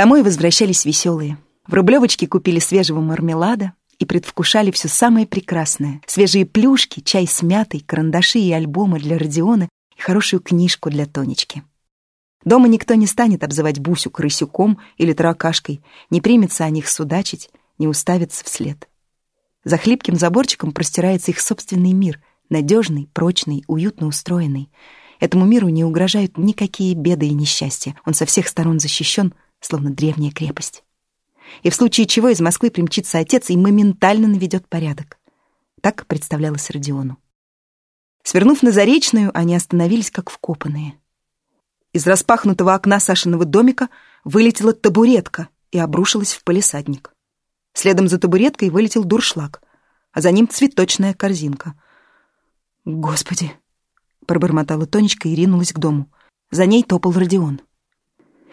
Домой возвращались веселые. В Рублевочке купили свежего мармелада и предвкушали все самое прекрасное. Свежие плюшки, чай с мятой, карандаши и альбомы для Родиона и хорошую книжку для Тонечки. Дома никто не станет обзывать Бусю крысюком или таракашкой, не примется о них судачить, не уставится вслед. За хлипким заборчиком простирается их собственный мир, надежный, прочный, уютно устроенный. Этому миру не угрожают никакие беды и несчастья. Он со всех сторон защищен, словно древняя крепость. И в случае чего из Москвы примчится отец и моментально наведет порядок. Так представлялось Родиону. Свернув на Заречную, они остановились как вкопанные. Из распахнутого окна Сашиного домика вылетела табуретка и обрушилась в палисадник. Следом за табуреткой вылетел дуршлаг, а за ним цветочная корзинка. «Господи!» — пробормотала Тонечка и ринулась к дому. За ней топал Родион.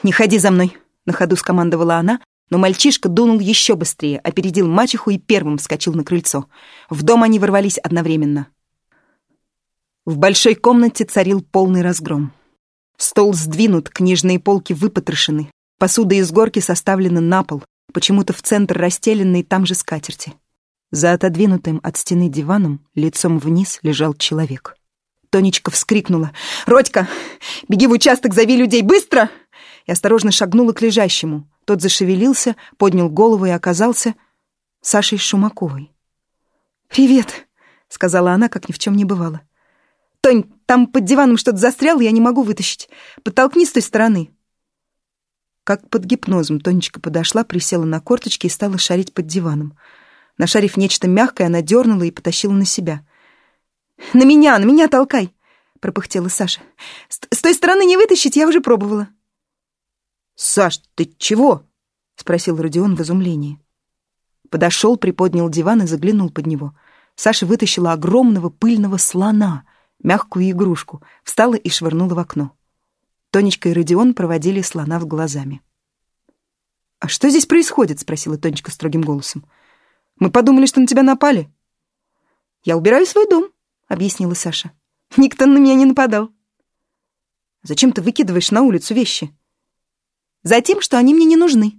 «Не ходи за мной!» — на ходу скомандовала она, но мальчишка дунул еще быстрее, опередил мачеху и первым вскочил на крыльцо. В дом они ворвались одновременно. В большой комнате царил полный разгром. Стол сдвинут, книжные полки выпотрошены, посуда из горки составлена на пол, почему-то в центр расстеленной там же скатерти. За отодвинутым от стены диваном лицом вниз лежал человек. Тонечка вскрикнула. «Родька, беги в участок, зови людей, быстро!» И осторожно шагнула к лежащему. Тот зашевелился, поднял голову и оказался Сашей Шумаковой. «Привет», — сказала она, как ни в чем не бывало. «Тонь, там под диваном что-то застряло, я не могу вытащить. Подтолкни с той стороны». Как под гипнозом Тонечка подошла, присела на корточки и стала шарить под диваном. Нашарив нечто мягкое, она дернула и потащила на себя. «На меня, на меня толкай!» — пропыхтела Саша. «С, «С той стороны не вытащить, я уже пробовала». «Саш, ты чего?» — спросил Родион в изумлении. Подошел, приподнял диван и заглянул под него. Саша вытащила огромного пыльного слона, мягкую игрушку, встала и швырнула в окно. Тонечка и Родион проводили слона в глазами. «А что здесь происходит?» — спросила Тонечка строгим голосом. «Мы подумали, что на тебя напали». «Я убираю свой дом», — объяснила Саша. «Никто на меня не нападал». «Зачем ты выкидываешь на улицу вещи?» «Затем, что они мне не нужны».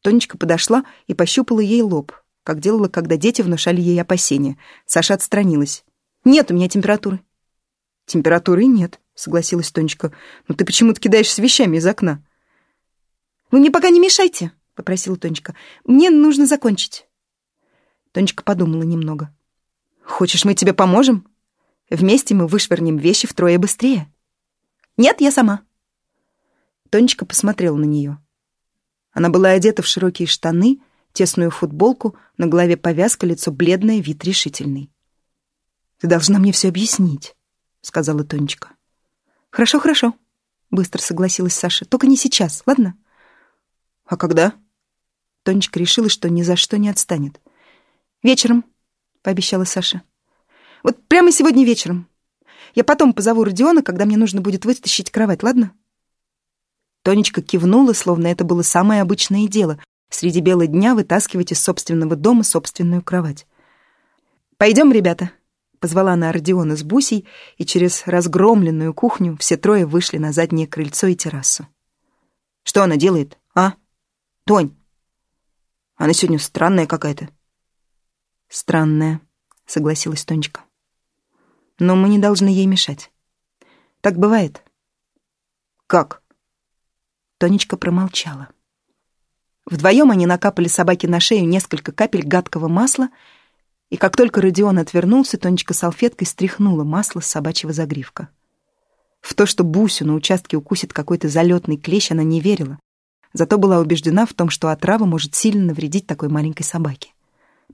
Тонечка подошла и пощупала ей лоб, как делала, когда дети внушали ей опасения. Саша отстранилась. «Нет у меня температуры». «Температуры нет», — согласилась Тонечка. «Но ты почему-то кидаешься вещами из окна». «Вы мне пока не мешайте», — попросила Тонечка. «Мне нужно закончить». Тонечка подумала немного. «Хочешь, мы тебе поможем? Вместе мы вышвырнем вещи втрое быстрее». «Нет, я сама». Тонечка посмотрела на нее. Она была одета в широкие штаны, тесную футболку, на голове повязка, лицо бледное, вид решительный. «Ты должна мне все объяснить», — сказала Тонечка. «Хорошо, хорошо», — быстро согласилась Саша. «Только не сейчас, ладно?» «А когда?» Тонечка решила, что ни за что не отстанет. «Вечером», — пообещала Саша. «Вот прямо сегодня вечером. Я потом позову Родиона, когда мне нужно будет вытащить кровать, ладно?» Тонечка кивнула, словно это было самое обычное дело — среди бела дня вытаскивать из собственного дома собственную кровать. «Пойдем, ребята», Позвала она Родиона с Бусей, и через разгромленную кухню все трое вышли на заднее крыльцо и террасу. «Что она делает, а? Тонь, она сегодня странная какая-то». «Странная», — согласилась Тонечка. «Но мы не должны ей мешать. Так бывает». «Как?» Тонечка промолчала. Вдвоем они накапали собаке на шею несколько капель гадкого масла — и как только Родион отвернулся, Тонечка салфеткой стряхнула масло с собачьего загривка. В то, что Бусю на участке укусит какой-то залетный клещ, она не верила. Зато была убеждена в том, что отрава может сильно навредить такой маленькой собаке.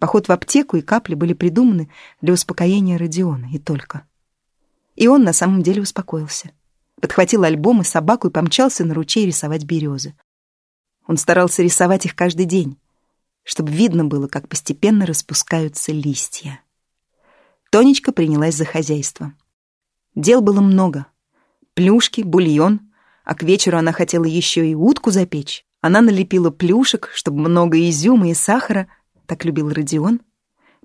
Поход в аптеку и капли были придуманы для успокоения Родиона, и только. И он на самом деле успокоился. Подхватил альбом и собаку и помчался на ручей рисовать березы. Он старался рисовать их каждый день чтобы видно было, как постепенно распускаются листья. Тонечка принялась за хозяйство. Дел было много. Плюшки, бульон, а к вечеру она хотела еще и утку запечь. Она налепила плюшек, чтобы много изюма и сахара, так любил Родион.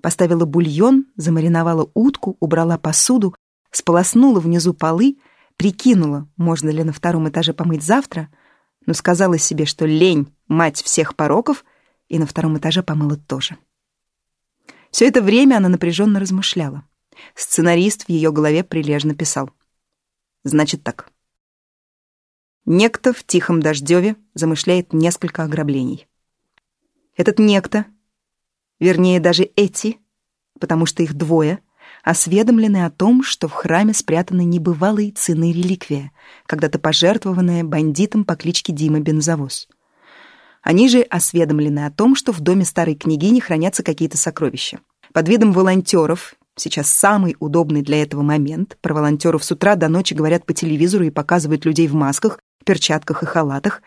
Поставила бульон, замариновала утку, убрала посуду, сполоснула внизу полы, прикинула, можно ли на втором этаже помыть завтра, но сказала себе, что лень — мать всех пороков, и на втором этаже помыла тоже. Все это время она напряженно размышляла. Сценарист в ее голове прилежно писал. Значит так. Некто в тихом дождеве замышляет несколько ограблений. Этот некто, вернее даже эти, потому что их двое, осведомлены о том, что в храме спрятаны небывалые цены реликвия, когда-то пожертвованная бандитом по кличке Дима Бензовоз. Они же осведомлены о том, что в доме старой княгини хранятся какие-то сокровища. Под видом волонтеров, сейчас самый удобный для этого момент, про волонтеров с утра до ночи говорят по телевизору и показывают людей в масках, перчатках и халатах,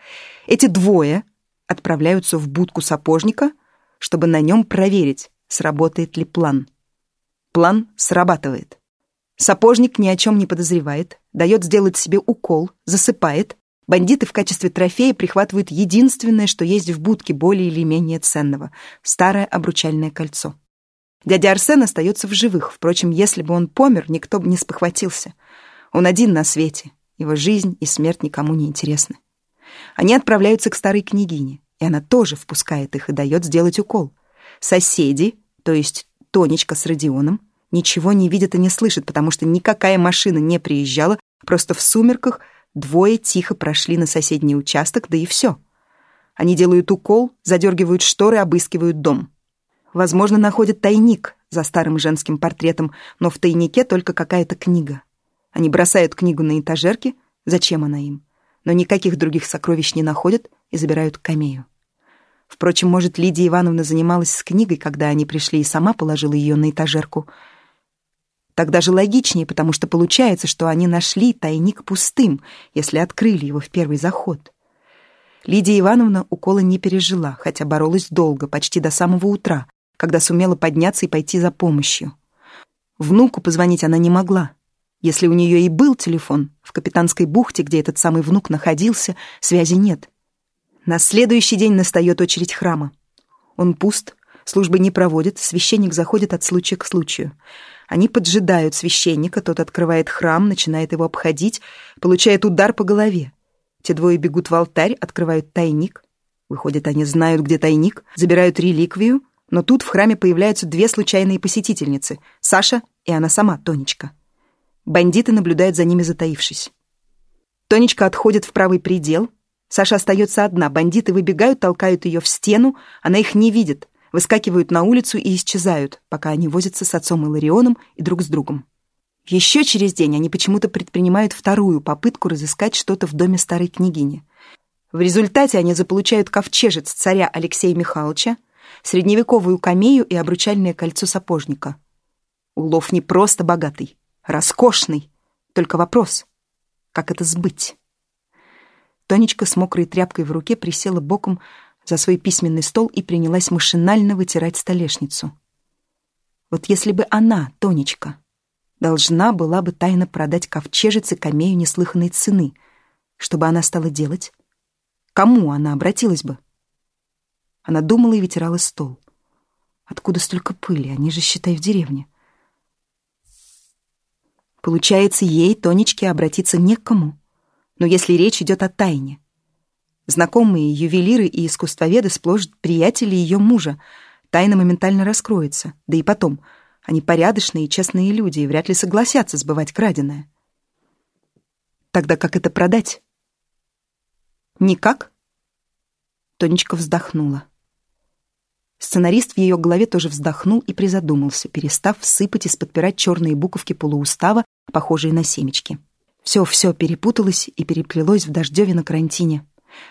эти двое отправляются в будку сапожника, чтобы на нем проверить, сработает ли план. План срабатывает. Сапожник ни о чем не подозревает, дает сделать себе укол, засыпает. Бандиты в качестве трофея прихватывают единственное, что есть в будке более или менее ценного — старое обручальное кольцо. Дядя Арсен остается в живых, впрочем, если бы он помер, никто бы не спохватился. Он один на свете, его жизнь и смерть никому не интересны. Они отправляются к старой княгине, и она тоже впускает их и дает сделать укол. Соседи, то есть Тонечка с Родионом, ничего не видят и не слышат, потому что никакая машина не приезжала, просто в сумерках двое тихо прошли на соседний участок, да и все. Они делают укол, задергивают шторы, обыскивают дом. Возможно, находят тайник за старым женским портретом, но в тайнике только какая-то книга. Они бросают книгу на этажерке, зачем она им? Но никаких других сокровищ не находят и забирают камею. Впрочем, может, Лидия Ивановна занималась с книгой, когда они пришли, и сама положила ее на этажерку. Тогда же логичнее, потому что получается, что они нашли тайник пустым, если открыли его в первый заход. Лидия Ивановна укола не пережила, хотя боролась долго, почти до самого утра, когда сумела подняться и пойти за помощью. Внуку позвонить она не могла. Если у нее и был телефон, в капитанской бухте, где этот самый внук находился, связи нет. На следующий день настает очередь храма. Он пуст, службы не проводят, священник заходит от случая к случаю. Они поджидают священника, тот открывает храм, начинает его обходить, получает удар по голове. Те двое бегут в алтарь, открывают тайник. Выходит, они знают, где тайник, забирают реликвию, но тут в храме появляются две случайные посетительницы — Саша и она сама, Тонечка. Бандиты наблюдают за ними, затаившись. Тонечка отходит в правый предел, Саша остается одна. Бандиты выбегают, толкают ее в стену. Она их не видит. Выскакивают на улицу и исчезают, пока они возятся с отцом Иларионом и друг с другом. Еще через день они почему-то предпринимают вторую попытку разыскать что-то в доме старой княгини. В результате они заполучают ковчежец царя Алексея Михайловича, средневековую камею и обручальное кольцо сапожника. Улов не просто богатый, роскошный. Только вопрос, как это сбыть? Тонечка с мокрой тряпкой в руке присела боком за свой письменный стол и принялась машинально вытирать столешницу. Вот если бы она, Тонечка, должна была бы тайно продать ковчежице камею неслыханной цены, чтобы она стала делать? Кому она обратилась бы? Она думала и вытирала стол. Откуда столько пыли? Они же, считай, в деревне. Получается, ей, Тонечке, обратиться не к кому но если речь идет о тайне. Знакомые ювелиры и искусствоведы сплошь приятели ее мужа. Тайна моментально раскроется. Да и потом, они порядочные и честные люди и вряд ли согласятся сбывать краденое. Тогда как это продать? Никак? Тонечка вздохнула. Сценарист в ее голове тоже вздохнул и призадумался, перестав сыпать и подпирать черные буковки полуустава, похожие на семечки. Все-все перепуталось и переплелось в дождеве на карантине.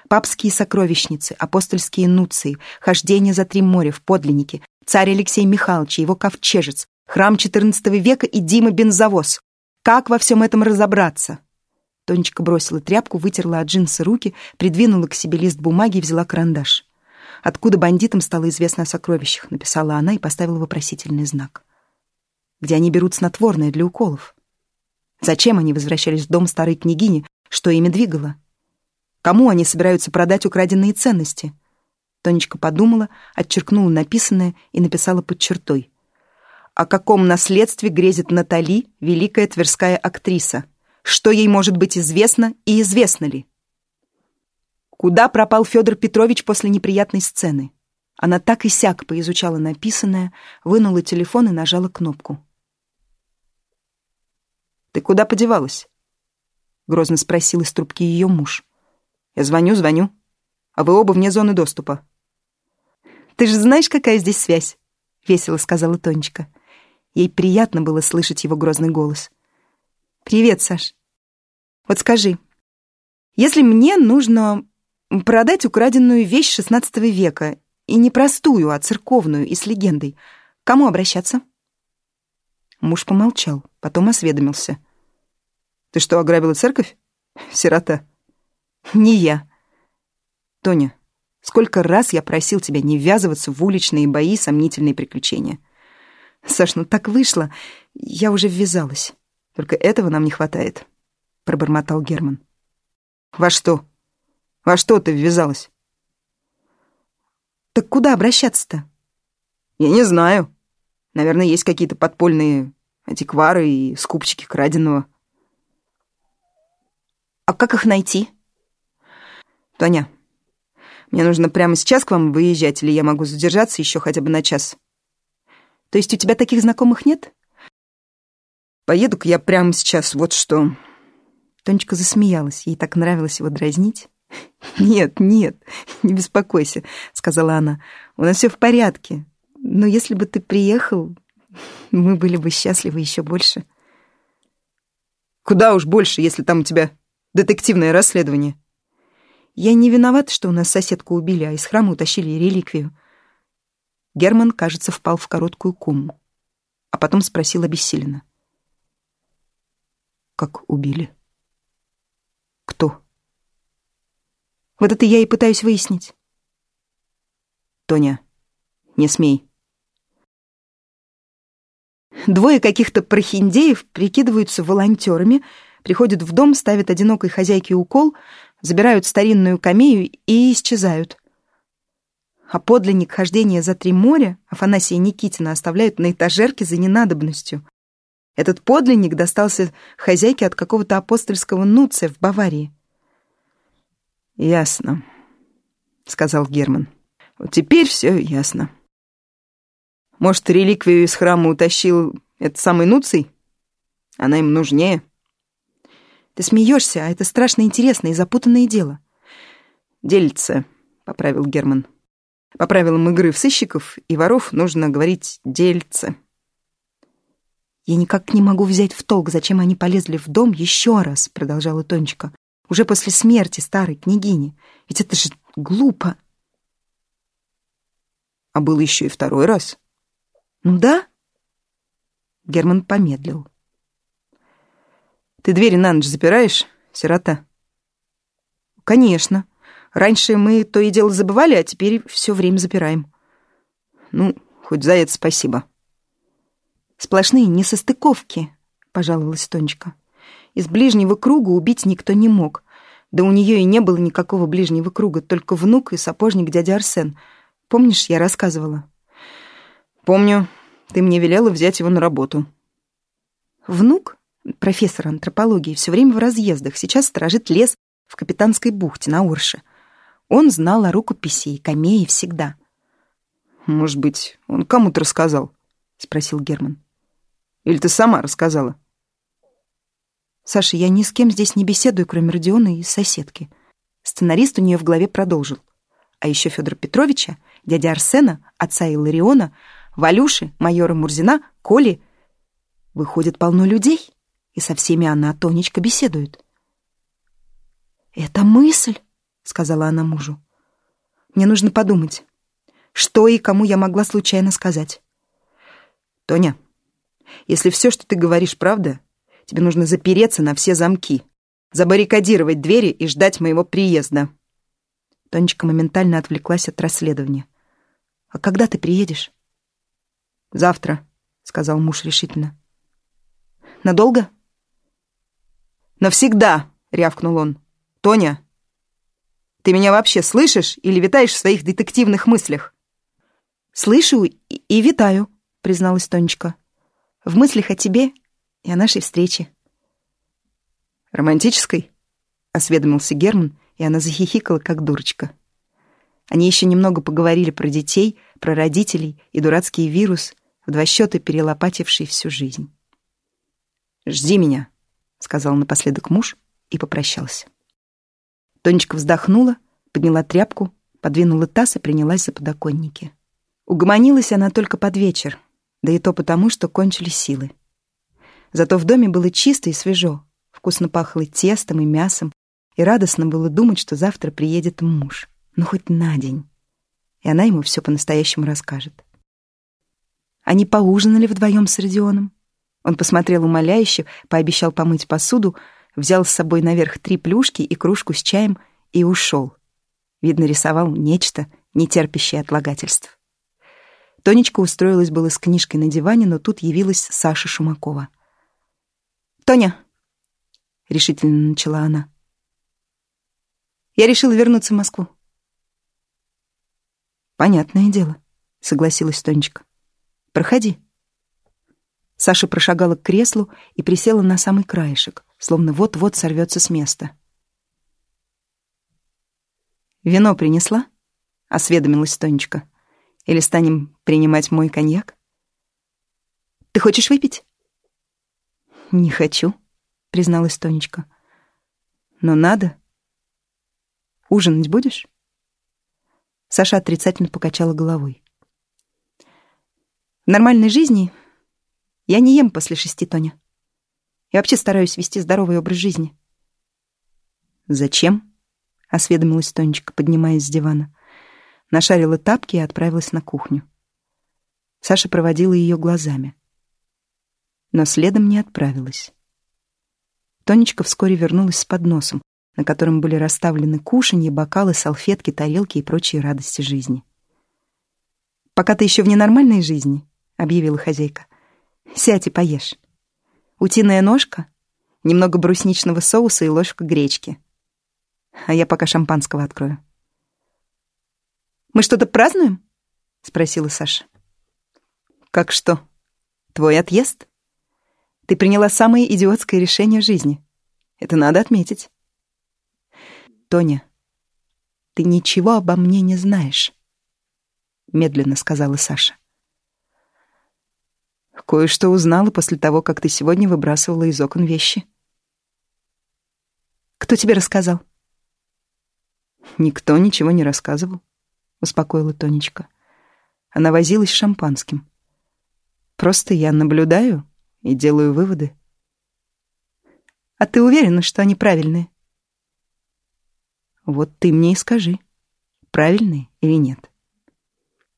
Папские сокровищницы, апостольские нуции, хождение за три моря в подлиннике, царь Алексей Михайлович, его ковчежец, храм XIV века и Дима Бензовоз. Как во всем этом разобраться? Тонечка бросила тряпку, вытерла от джинсы руки, придвинула к себе лист бумаги и взяла карандаш. Откуда бандитам стало известно о сокровищах, написала она и поставила вопросительный знак. Где они берут снотворное для уколов? Зачем они возвращались в дом старой княгини? Что ими двигало? Кому они собираются продать украденные ценности? Тонечка подумала, отчеркнула написанное и написала под чертой. О каком наследстве грезит Натали, великая тверская актриса? Что ей может быть известно и известно ли? Куда пропал Федор Петрович после неприятной сцены? Она так и сяк поизучала написанное, вынула телефон и нажала кнопку. «Ты куда подевалась?» — грозно спросил из трубки ее муж. «Я звоню, звоню, а вы оба вне зоны доступа». «Ты же знаешь, какая здесь связь?» — весело сказала Тонечка. Ей приятно было слышать его грозный голос. «Привет, Саш. Вот скажи, если мне нужно продать украденную вещь XVI века, и не простую, а церковную и с легендой, кому обращаться?» Муж помолчал, потом осведомился. «Ты что, ограбила церковь? Сирота?» «Не я». «Тоня, сколько раз я просил тебя не ввязываться в уличные бои и сомнительные приключения?» «Саш, ну так вышло. Я уже ввязалась. Только этого нам не хватает», — пробормотал Герман. «Во что? Во что ты ввязалась?» «Так куда обращаться-то?» «Я не знаю. Наверное, есть какие-то подпольные антиквары и скупчики краденого». «А как их найти?» «Тоня, мне нужно прямо сейчас к вам выезжать, или я могу задержаться еще хотя бы на час?» То есть у тебя таких знакомых нет? Поеду-ка я прямо сейчас, вот что. Тонечка засмеялась, ей так нравилось его дразнить. «Нет, нет, не беспокойся», — сказала она. «У нас все в порядке. Но если бы ты приехал, мы были бы счастливы еще больше». «Куда уж больше, если там у тебя детективное расследование?» «Я не виновата, что у нас соседку убили, а из храма утащили реликвию. Герман, кажется, впал в короткую кому, а потом спросил обессиленно. «Как убили?» «Кто?» «Вот это я и пытаюсь выяснить». «Тоня, не смей». Двое каких-то прохиндеев прикидываются волонтерами, приходят в дом, ставят одинокой хозяйке укол, забирают старинную камею и исчезают а подлинник хождения за три моря Афанасия Никитина оставляют на этажерке за ненадобностью. Этот подлинник достался хозяйке от какого-то апостольского нуция в Баварии. «Ясно», — сказал Герман. «Вот теперь все ясно. Может, реликвию из храма утащил этот самый нуций? Она им нужнее». «Ты смеешься, а это страшно интересное и запутанное дело». «Делится», — поправил Герман. По правилам игры в сыщиков и воров нужно говорить «дельце». «Я никак не могу взять в толк, зачем они полезли в дом еще раз», — продолжала Тонечка. «Уже после смерти старой княгини. Ведь это же глупо». «А был еще и второй раз?» «Ну да?» Герман помедлил. «Ты двери на ночь запираешь, сирота?» «Конечно. Раньше мы то и дело забывали, а теперь все время запираем. Ну, хоть за это спасибо. Сплошные несостыковки, пожаловалась Тонечка. Из ближнего круга убить никто не мог. Да у нее и не было никакого ближнего круга, только внук и сапожник дядя Арсен. Помнишь, я рассказывала? Помню. Ты мне велела взять его на работу. Внук, профессор антропологии, все время в разъездах, сейчас сторожит лес в Капитанской бухте на Орше. Он знал о рукописи и камее всегда. «Может быть, он кому-то рассказал?» — спросил Герман. «Или ты сама рассказала?» «Саша, я ни с кем здесь не беседую, кроме Родиона и соседки». Сценарист у нее в голове продолжил. А еще Федора Петровича, дядя Арсена, отца Илариона, Валюши, майора Мурзина, Коли. Выходит, полно людей, и со всеми она, Тонечка, беседует. «Это мысль!» сказала она мужу. Мне нужно подумать, что и кому я могла случайно сказать. Тоня, если все, что ты говоришь, правда, тебе нужно запереться на все замки, забаррикадировать двери и ждать моего приезда. Тонечка моментально отвлеклась от расследования. «А когда ты приедешь?» «Завтра», — сказал муж решительно. «Надолго?» «Навсегда!» — рявкнул он. «Тоня, ты меня вообще слышишь или витаешь в своих детективных мыслях?» «Слышу и, и витаю», — призналась Тонечка. «В мыслях о тебе и о нашей встрече». «Романтической?» — осведомился Герман и она захихикала, как дурочка. Они еще немного поговорили про детей, про родителей и дурацкий вирус, в два счета перелопативший всю жизнь. «Жди меня», — сказал напоследок муж и попрощался. Тонечка вздохнула, подняла тряпку, подвинула таз и принялась за подоконники. Угомонилась она только под вечер, да и то потому, что кончились силы. Зато в доме было чисто и свежо, вкусно пахло тестом и мясом, и радостно было думать, что завтра приедет муж, ну хоть на день, и она ему все по-настоящему расскажет. Они поужинали вдвоем с Родионом. Он посмотрел умоляюще, пообещал помыть посуду, взял с собой наверх три плюшки и кружку с чаем и ушел. Видно, рисовал нечто, не терпящее отлагательств. Тонечка устроилась было с книжкой на диване, но тут явилась Саша Шумакова. «Тоня!» — решительно начала она. «Я решила вернуться в Москву». «Понятное дело», — согласилась Тонечка. «Проходи». Саша прошагала к креслу и присела на самый краешек, словно вот-вот сорвется с места. «Вино принесла?» — осведомилась Тонечка. «Или станем принимать мой коньяк?» «Ты хочешь выпить?» «Не хочу», — призналась Тонечка. «Но надо. Ужинать будешь?» Саша отрицательно покачала головой. «В нормальной жизни я не ем после шести, Тоня. Я вообще стараюсь вести здоровый образ жизни». «Зачем?» — осведомилась Тонечка, поднимаясь с дивана. Нашарила тапки и отправилась на кухню. Саша проводила ее глазами. Но следом не отправилась. Тонечка вскоре вернулась с подносом, на котором были расставлены кушанье, бокалы, салфетки, тарелки и прочие радости жизни. «Пока ты еще в ненормальной жизни», — объявила хозяйка, — «сядь и поешь. Утиная ножка, немного брусничного соуса и ложка гречки а я пока шампанского открою. «Мы что-то празднуем?» — спросила Саша. «Как что? Твой отъезд? Ты приняла самое идиотское решение жизни. Это надо отметить». «Тоня, ты ничего обо мне не знаешь», — медленно сказала Саша. «Кое-что узнала после того, как ты сегодня выбрасывала из окон вещи». «Кто тебе рассказал?» Никто ничего не рассказывал, успокоила Тонечка. Она возилась с шампанским. Просто я наблюдаю и делаю выводы. А ты уверена, что они правильные? Вот ты мне и скажи, правильные или нет.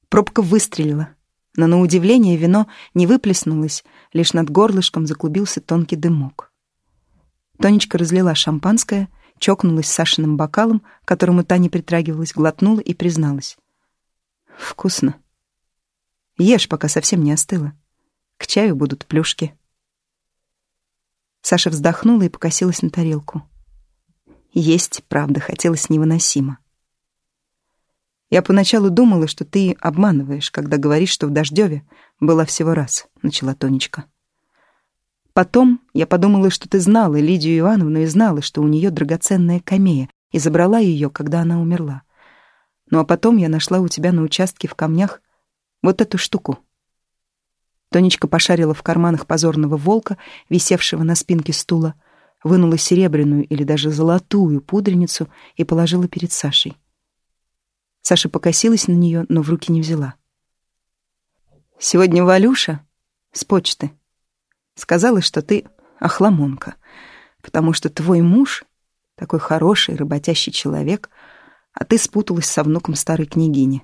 Пробка выстрелила, но на удивление вино не выплеснулось, лишь над горлышком заклубился тонкий дымок. Тонечка разлила шампанское чокнулась с Сашиным бокалом, к которому та не притрагивалась, глотнула и призналась. «Вкусно. Ешь, пока совсем не остыло. К чаю будут плюшки». Саша вздохнула и покосилась на тарелку. Есть, правда, хотелось невыносимо. «Я поначалу думала, что ты обманываешь, когда говоришь, что в Дождеве была всего раз», — начала Тонечка. Потом я подумала, что ты знала Лидию Ивановну и знала, что у нее драгоценная камея, и забрала ее, когда она умерла. Ну а потом я нашла у тебя на участке в камнях вот эту штуку. Тонечка пошарила в карманах позорного волка, висевшего на спинке стула, вынула серебряную или даже золотую пудреницу и положила перед Сашей. Саша покосилась на нее, но в руки не взяла. «Сегодня Валюша с почты», Сказала, что ты охламонка, потому что твой муж такой хороший, работящий человек, а ты спуталась со внуком старой княгини.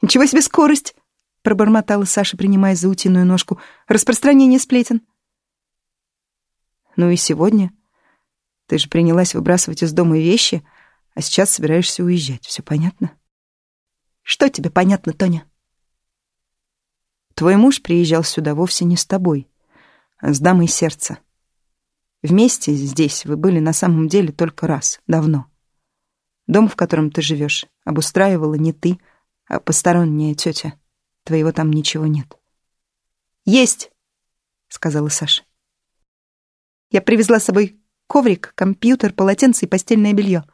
«Ничего себе скорость!» — пробормотала Саша, принимаясь за утиную ножку. «Распространение сплетен». «Ну и сегодня. Ты же принялась выбрасывать из дома вещи, а сейчас собираешься уезжать. Все понятно?» «Что тебе понятно, Тоня?» Твой муж приезжал сюда вовсе не с тобой, а с дамой сердца. Вместе здесь вы были на самом деле только раз, давно. Дом, в котором ты живешь, обустраивала не ты, а посторонняя тетя. Твоего там ничего нет. «Есть!» — сказала Саша. «Я привезла с собой коврик, компьютер, полотенце и постельное белье.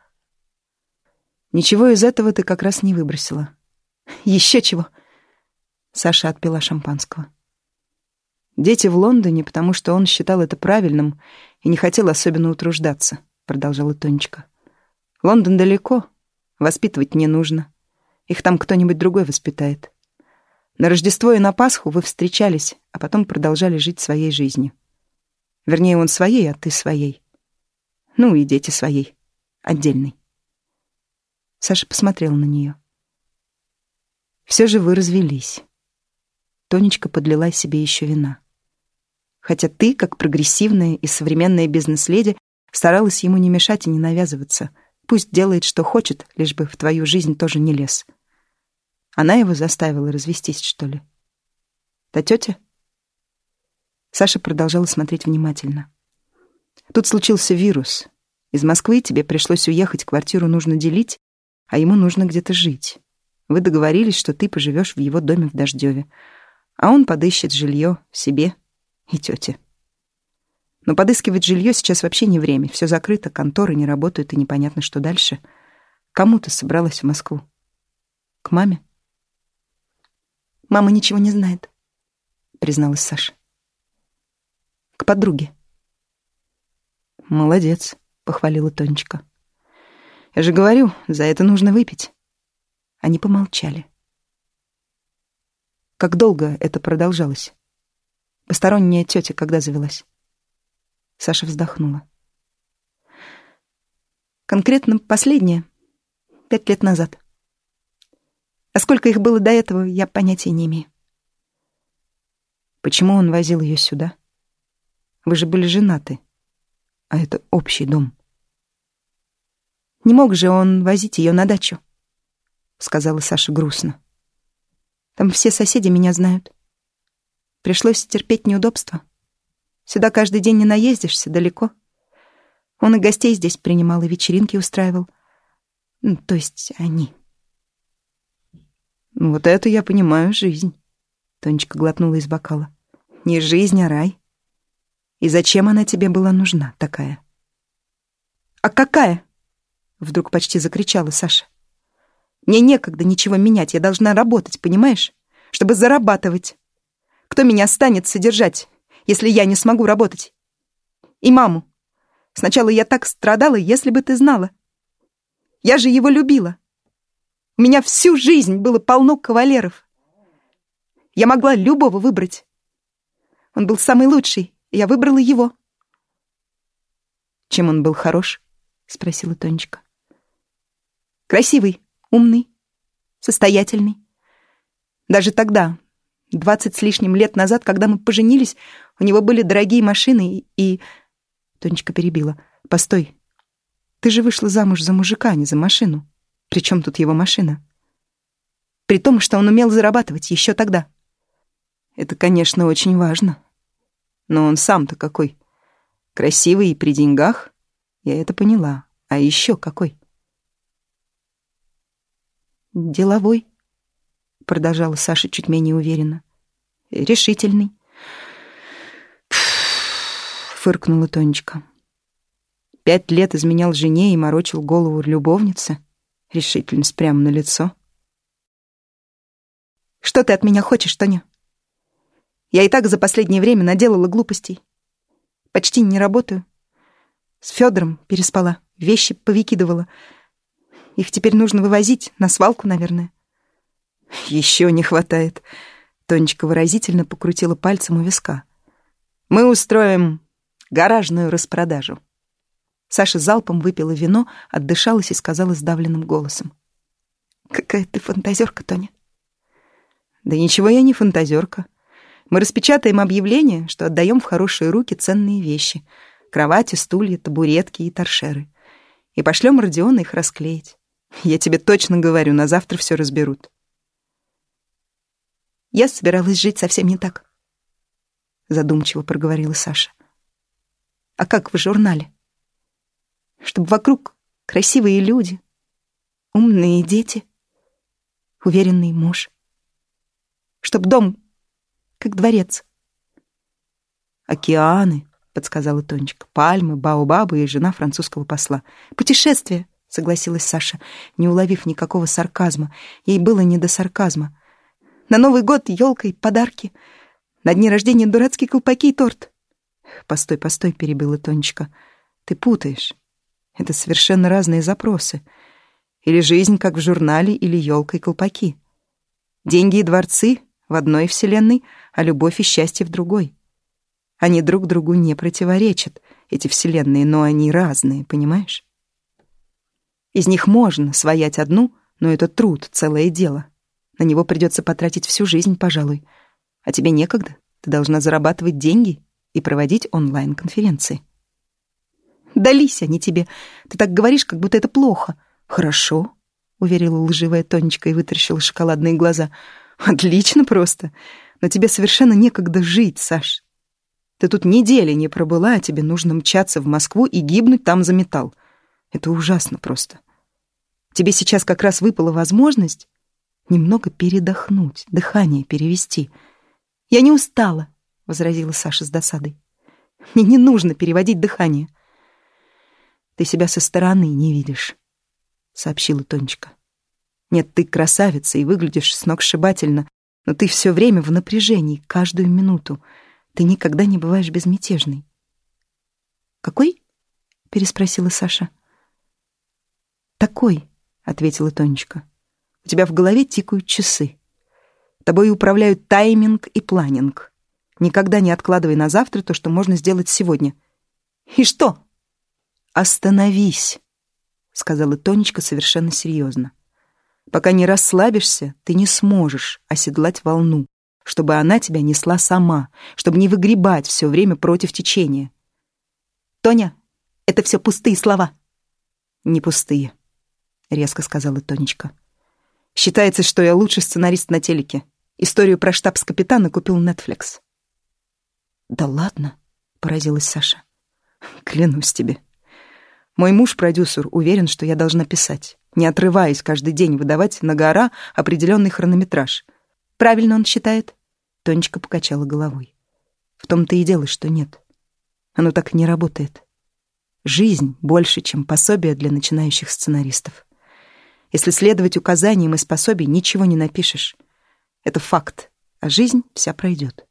Ничего из этого ты как раз не выбросила. Еще чего. Саша отпила шампанского. Дети в Лондоне, потому что он считал это правильным и не хотел особенно утруждаться, продолжала Тонечка. Лондон далеко, воспитывать не нужно. Их там кто-нибудь другой воспитает. На Рождество и на Пасху вы встречались, а потом продолжали жить своей жизнью. Вернее, он своей, а ты своей. Ну и дети своей, отдельной. Саша посмотрел на нее. Все же вы развелись. Тонечка подлила себе еще вина. Хотя ты, как прогрессивная и современная бизнес-леди, старалась ему не мешать и не навязываться. Пусть делает, что хочет, лишь бы в твою жизнь тоже не лез. Она его заставила развестись, что ли? Та тетя? Саша продолжала смотреть внимательно. Тут случился вирус. Из Москвы тебе пришлось уехать, квартиру нужно делить, а ему нужно где-то жить. Вы договорились, что ты поживешь в его доме в Дождеве, а он подыщет жилье себе и тете. Но подыскивать жилье сейчас вообще не время. Все закрыто, конторы не работают, и непонятно, что дальше. Кому ты собралась в Москву? К маме? Мама ничего не знает, призналась Саша. К подруге. Молодец, похвалила Тонечка. Я же говорю, за это нужно выпить. Они помолчали. Как долго это продолжалось? Посторонняя тетя когда завелась? Саша вздохнула. Конкретно последняя. Пять лет назад. А сколько их было до этого, я понятия не имею. Почему он возил ее сюда? Вы же были женаты, а это общий дом. Не мог же он возить ее на дачу, сказала Саша грустно. Там все соседи меня знают. Пришлось терпеть неудобства. Сюда каждый день не наездишься, далеко. Он и гостей здесь принимал, и вечеринки устраивал. Ну, то есть они. Вот это я понимаю жизнь. Тонечка глотнула из бокала. Не жизнь, а рай. И зачем она тебе была нужна, такая? А какая? Вдруг почти закричала Саша. Мне некогда ничего менять, я должна работать, понимаешь? Чтобы зарабатывать. Кто меня станет содержать, если я не смогу работать? И маму. Сначала я так страдала, если бы ты знала. Я же его любила. У меня всю жизнь было полно кавалеров. Я могла любого выбрать. Он был самый лучший, и я выбрала его. Чем он был хорош? спросила Тонечка. Красивый, умный, состоятельный. Даже тогда, двадцать с лишним лет назад, когда мы поженились, у него были дорогие машины и... Тонечка перебила. Постой. Ты же вышла замуж за мужика, а не за машину. Причем тут его машина? При том, что он умел зарабатывать еще тогда. Это, конечно, очень важно. Но он сам-то какой? Красивый и при деньгах? Я это поняла. А еще какой? Деловой, продолжала Саша чуть менее уверенно. Решительный. Фыркнула Тонечка. Пять лет изменял жене и морочил голову любовнице решительность прямо на лицо. «Что ты от меня хочешь, Тоня? Я и так за последнее время наделала глупостей. Почти не работаю. С Федором переспала, вещи повыкидывала. Их теперь нужно вывозить, на свалку, наверное». «Еще не хватает», — Тонечка выразительно покрутила пальцем у виска. «Мы устроим гаражную распродажу». Саша залпом выпила вино, отдышалась и сказала сдавленным голосом. «Какая ты фантазерка, Тоня!» «Да ничего я не фантазерка. Мы распечатаем объявление, что отдаем в хорошие руки ценные вещи. Кровати, стулья, табуретки и торшеры. И пошлем Родиона их расклеить. Я тебе точно говорю, на завтра все разберут». «Я собиралась жить совсем не так», — задумчиво проговорила Саша. «А как в журнале?» чтобы вокруг красивые люди, умные дети, уверенный муж, чтоб дом как дворец. Океаны, подсказала Тонечка. «Пальмы, баобабы и жена французского посла». «Путешествие», — согласилась Саша, не уловив никакого сарказма. Ей было не до сарказма. «На Новый год елка и подарки. На дни рождения дурацкие колпаки и торт». «Постой, постой», — перебила Тонечка. «Ты путаешь. Это совершенно разные запросы. Или жизнь, как в журнале, или елка и колпаки. Деньги и дворцы в одной вселенной, а любовь и счастье в другой. Они друг другу не противоречат, эти вселенные, но они разные, понимаешь? Из них можно своять одну, но это труд, целое дело. На него придется потратить всю жизнь, пожалуй. А тебе некогда. Ты должна зарабатывать деньги и проводить онлайн-конференции. Дались они тебе. Ты так говоришь, как будто это плохо. Хорошо, уверила лживая Тонечка и вытаращила шоколадные глаза. Отлично просто. Но тебе совершенно некогда жить, Саш. Ты тут недели не пробыла, а тебе нужно мчаться в Москву и гибнуть там за металл. Это ужасно просто. Тебе сейчас как раз выпала возможность немного передохнуть, дыхание перевести. Я не устала, — возразила Саша с досадой. Мне не нужно переводить дыхание. Ты себя со стороны не видишь, — сообщила Тонечка. Нет, ты красавица и выглядишь сногсшибательно, но ты все время в напряжении, каждую минуту. Ты никогда не бываешь безмятежной. «Какой?» — переспросила Саша. «Такой», — ответила Тонечка. «У тебя в голове тикают часы. Тобой управляют тайминг и планинг. Никогда не откладывай на завтра то, что можно сделать сегодня». «И что?» «Остановись», — сказала Тонечка совершенно серьезно. «Пока не расслабишься, ты не сможешь оседлать волну чтобы она тебя несла сама, чтобы не выгребать все время против течения. «Тоня, это все пустые слова». «Не пустые», — резко сказала Тонечка. «Считается, что я лучший сценарист на телеке. Историю про штабс-капитана купил Netflix». «Да ладно», — поразилась Саша. «Клянусь тебе. Мой муж-продюсер уверен, что я должна писать, не отрываясь каждый день выдавать на гора определенный хронометраж — Правильно он считает?» Тонечка покачала головой. «В том-то и дело, что нет. Оно так не работает. Жизнь больше, чем пособие для начинающих сценаристов. Если следовать указаниям и пособий, ничего не напишешь. Это факт, а жизнь вся пройдет.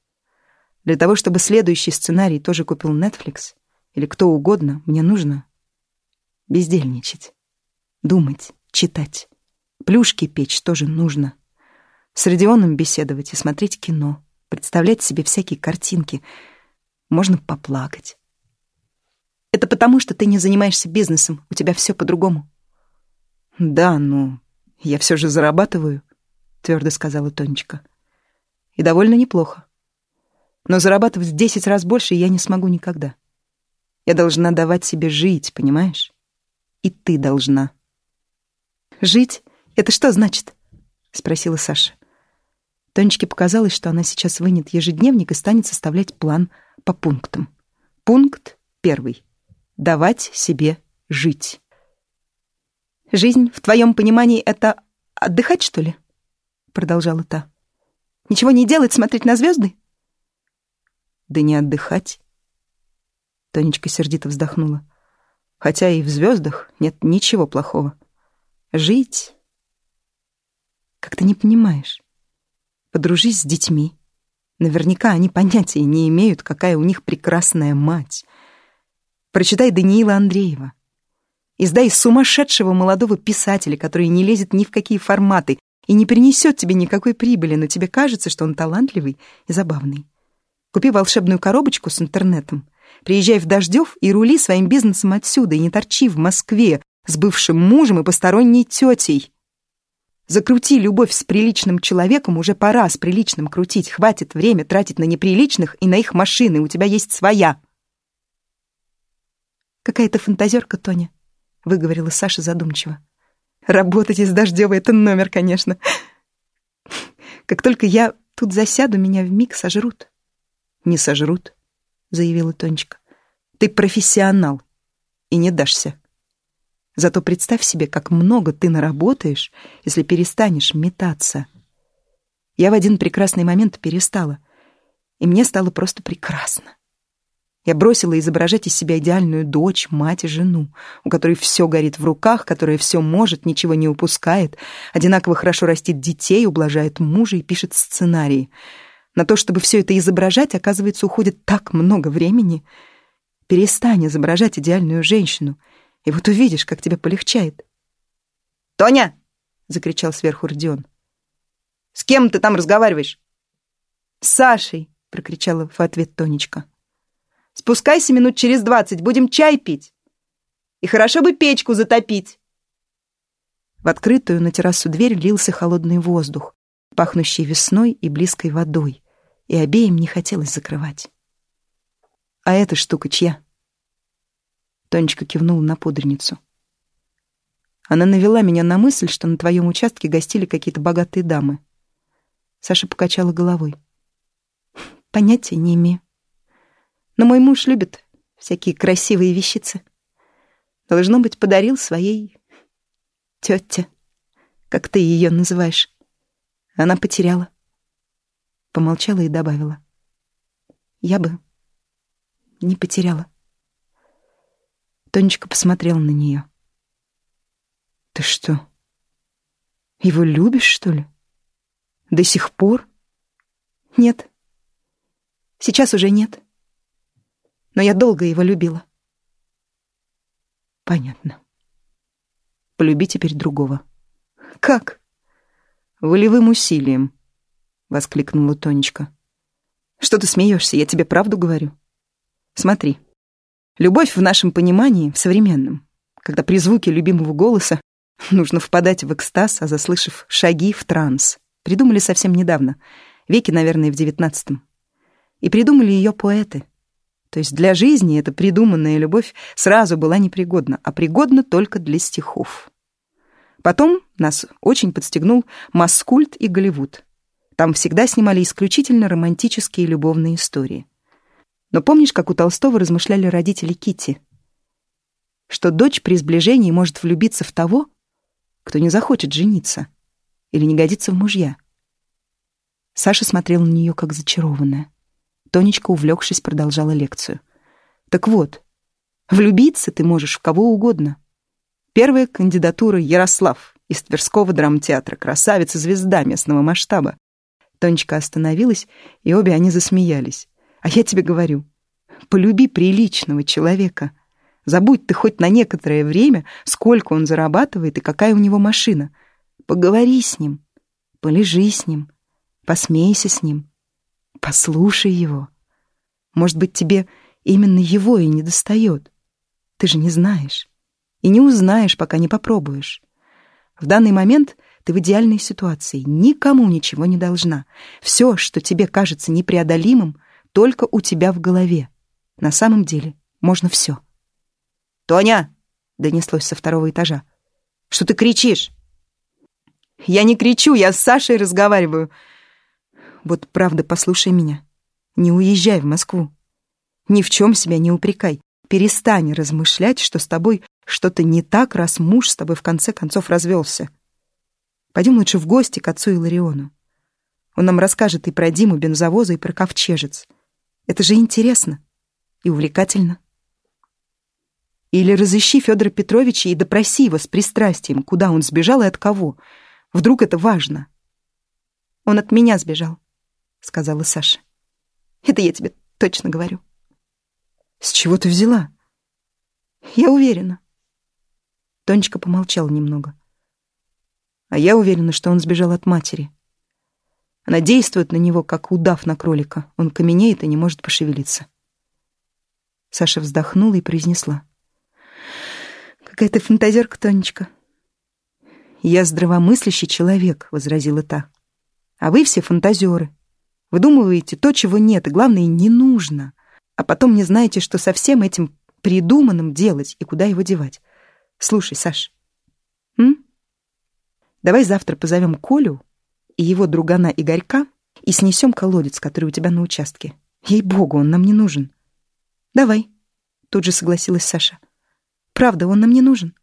Для того, чтобы следующий сценарий тоже купил Netflix или кто угодно, мне нужно бездельничать, думать, читать. Плюшки печь тоже нужно. С Родионом беседовать и смотреть кино, представлять себе всякие картинки. Можно поплакать. Это потому, что ты не занимаешься бизнесом, у тебя все по-другому. Да, ну, я все же зарабатываю, твердо сказала Тонечка. И довольно неплохо. Но зарабатывать в десять раз больше я не смогу никогда. Я должна давать себе жить, понимаешь? И ты должна. Жить? Это что значит? Спросила Саша. Тонечке показалось, что она сейчас вынет ежедневник и станет составлять план по пунктам. Пункт первый. Давать себе жить. «Жизнь, в твоем понимании, это отдыхать, что ли?» Продолжала та. «Ничего не делать, смотреть на звезды?» «Да не отдыхать». Тонечка сердито вздохнула. «Хотя и в звездах нет ничего плохого. Жить...» «Как ты не понимаешь?» Подружись с детьми. Наверняка они понятия не имеют, какая у них прекрасная мать. Прочитай Даниила Андреева. Издай сумасшедшего молодого писателя, который не лезет ни в какие форматы и не принесет тебе никакой прибыли, но тебе кажется, что он талантливый и забавный. Купи волшебную коробочку с интернетом, приезжай в Дождев и рули своим бизнесом отсюда, и не торчи в Москве с бывшим мужем и посторонней тетей. Закрути любовь с приличным человеком, уже пора с приличным крутить. Хватит время тратить на неприличных и на их машины, у тебя есть своя. Какая-то фантазерка, Тоня, выговорила Саша задумчиво. Работать из Дождевой — это номер, конечно. Как только я тут засяду, меня вмиг сожрут. Не сожрут, заявила Тонечка. Ты профессионал и не дашься. Зато представь себе, как много ты наработаешь, если перестанешь метаться. Я в один прекрасный момент перестала, и мне стало просто прекрасно. Я бросила изображать из себя идеальную дочь, мать и жену, у которой все горит в руках, которая все может, ничего не упускает, одинаково хорошо растит детей, ублажает мужа и пишет сценарии. На то, чтобы все это изображать, оказывается, уходит так много времени. Перестань изображать идеальную женщину, и вот увидишь, как тебе полегчает. «Тоня!» — закричал сверху Родион. «С кем ты там разговариваешь?» «С Сашей!» — прокричала в ответ Тонечка. Спускайся минут через двадцать, будем чай пить. И хорошо бы печку затопить. В открытую на террасу дверь лился холодный воздух, пахнущий весной и близкой водой, и обеим не хотелось закрывать. «А эта штука чья?» Тонечка кивнула на пудреницу. Она навела меня на мысль, что на твоем участке гостили какие-то богатые дамы. Саша покачала головой. Понятия не имею. Но мой муж любит всякие красивые вещицы. Должно быть, подарил своей тете, как ты ее называешь. Она потеряла. Помолчала и добавила. Я бы не потеряла. Тонечка посмотрела на нее. Ты что, его любишь, что ли? До сих пор? Нет. Сейчас уже нет но я долго его любила. Понятно. Полюби теперь другого. Как? Волевым усилием, воскликнула Тонечка. Что ты смеешься? Я тебе правду говорю. Смотри. Любовь в нашем понимании, в современном, когда при звуке любимого голоса нужно впадать в экстаз, а заслышав шаги в транс. Придумали совсем недавно, веки, наверное, в девятнадцатом. И придумали ее поэты — то есть для жизни эта придуманная любовь сразу была непригодна, а пригодна только для стихов. Потом нас очень подстегнул Маскульт и Голливуд. Там всегда снимали исключительно романтические любовные истории. Но помнишь, как у Толстого размышляли родители Кити, Что дочь при сближении может влюбиться в того, кто не захочет жениться или не годится в мужья. Саша смотрел на нее как зачарованная. Тонечка, увлекшись, продолжала лекцию. Так вот, влюбиться ты можешь в кого угодно. Первая кандидатура Ярослав из Тверского драмтеатра, красавица-звезда местного масштаба. Тонечка остановилась, и обе они засмеялись. А я тебе говорю, полюби приличного человека. Забудь ты хоть на некоторое время, сколько он зарабатывает и какая у него машина. Поговори с ним, полежи с ним, посмейся с ним. Послушай его. Может быть, тебе именно его и не достает. Ты же не знаешь. И не узнаешь, пока не попробуешь. В данный момент ты в идеальной ситуации, никому ничего не должна. Все, что тебе кажется непреодолимым, только у тебя в голове. На самом деле можно все. «Тоня!» — донеслось со второго этажа. «Что ты кричишь?» «Я не кричу, я с Сашей разговариваю», вот правда, послушай меня. Не уезжай в Москву. Ни в чем себя не упрекай. Перестань размышлять, что с тобой что-то не так, раз муж с тобой в конце концов развелся. Пойдем лучше в гости к отцу Илариону. Он нам расскажет и про Диму бензовоза, и про ковчежец. Это же интересно и увлекательно. Или разыщи Федора Петровича и допроси его с пристрастием, куда он сбежал и от кого. Вдруг это важно. Он от меня сбежал сказала Саша. Это я тебе точно говорю. С чего ты взяла? Я уверена. Тонечка помолчала немного. А я уверена, что он сбежал от матери. Она действует на него, как удав на кролика. Он каменеет и не может пошевелиться. Саша вздохнула и произнесла. «Какая ты фантазерка, Тонечка!» «Я здравомыслящий человек», — возразила та. «А вы все фантазеры. Выдумываете то, чего нет, и, главное, не нужно. А потом не знаете, что со всем этим придуманным делать и куда его девать. Слушай, Саш, м? давай завтра позовем Колю и его другана Игорька и снесем колодец, который у тебя на участке. Ей-богу, он нам не нужен. Давай, тут же согласилась Саша. Правда, он нам не нужен.